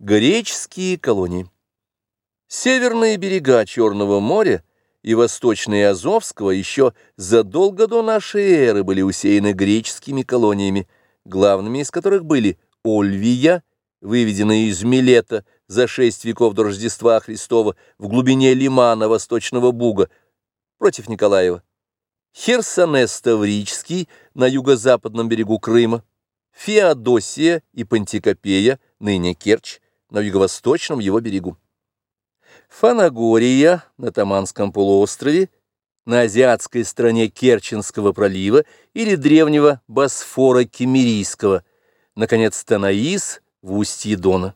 Греческие колонии. Северные берега Черного моря и восточные Азовского еще задолго до нашей эры были усеяны греческими колониями, главными из которых были Ольвия, выведенная из Милета за шесть веков до Рождества Христова в глубине лимана Восточного Буга против Николаева, Херсонес Таврический на юго-западном берегу Крыма, Феодосия и Пантикопея, ныне Керчь, на юго-восточном его берегу. Фанагория на Таманском полуострове, на азиатской стороне Керченского пролива или древнего Босфора Кемерийского, наконец, Танаис в устье Дона.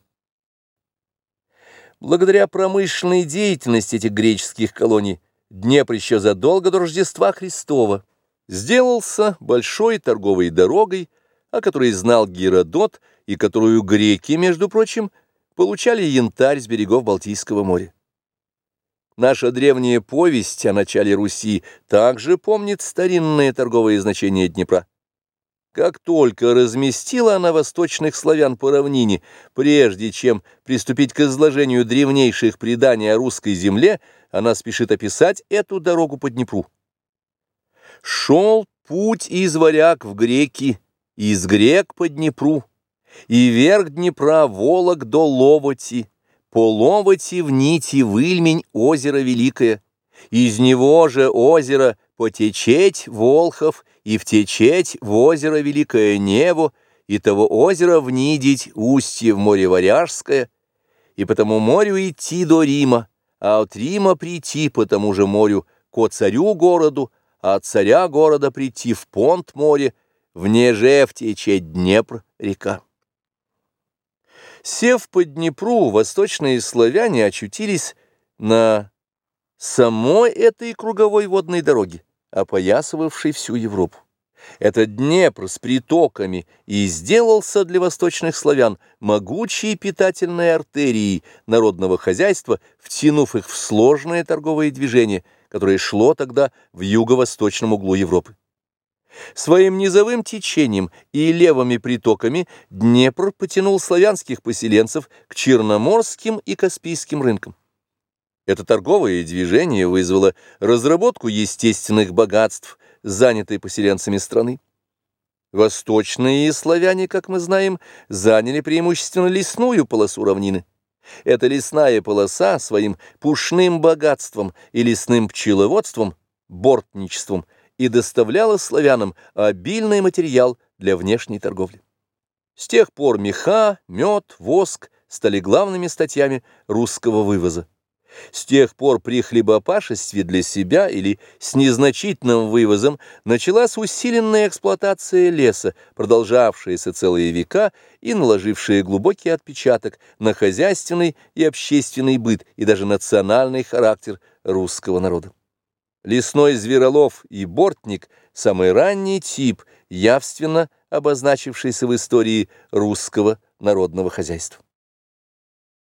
Благодаря промышленной деятельности этих греческих колоний Днепр еще задолго до Рождества Христова сделался большой торговой дорогой, о которой знал Геродот и которую греки, между прочим, получали янтарь с берегов Балтийского моря. Наша древняя повесть о начале Руси также помнит старинное торговое значение Днепра. Как только разместила она восточных славян по равнине, прежде чем приступить к изложению древнейших преданий о русской земле, она спешит описать эту дорогу по Днепру. «Шел путь из варяг в греки, из грек по Днепру, и вверх Днепра Волок до Ловоти, по Ловоти в нити выльмень озеро великое, из него же озеро потечеть Волхов, и втечеть в озеро Великое Нево, и того озера внидить устье в море Варяжское, и по тому морю идти до Рима, а от Рима прийти по тому же морю ко царю городу, а от царя города прийти в понт море, в неже втечет Днепр река. Сев по Днепру, восточные славяне очутились на самой этой круговой водной дороге, опоясывавшей всю Европу. Этот Днепр с притоками и сделался для восточных славян могучей питательной артерией народного хозяйства, втянув их в сложное торговое движение, которое шло тогда в юго-восточном углу Европы. Своим низовым течением и левыми притоками Днепр потянул славянских поселенцев к черноморским и каспийским рынкам. Это торговое движение вызвало разработку естественных богатств, занятой поселенцами страны. Восточные славяне, как мы знаем, заняли преимущественно лесную полосу равнины. Эта лесная полоса своим пушным богатством и лесным пчеловодством, бортничеством – и доставляла славянам обильный материал для внешней торговли. С тех пор меха, мед, воск стали главными статьями русского вывоза. С тех пор при хлебопашестве для себя или с незначительным вывозом началась усиленная эксплуатация леса, продолжавшаяся целые века и наложившая глубокий отпечаток на хозяйственный и общественный быт и даже национальный характер русского народа. Лесной зверолов и бортник – самый ранний тип, явственно обозначившийся в истории русского народного хозяйства.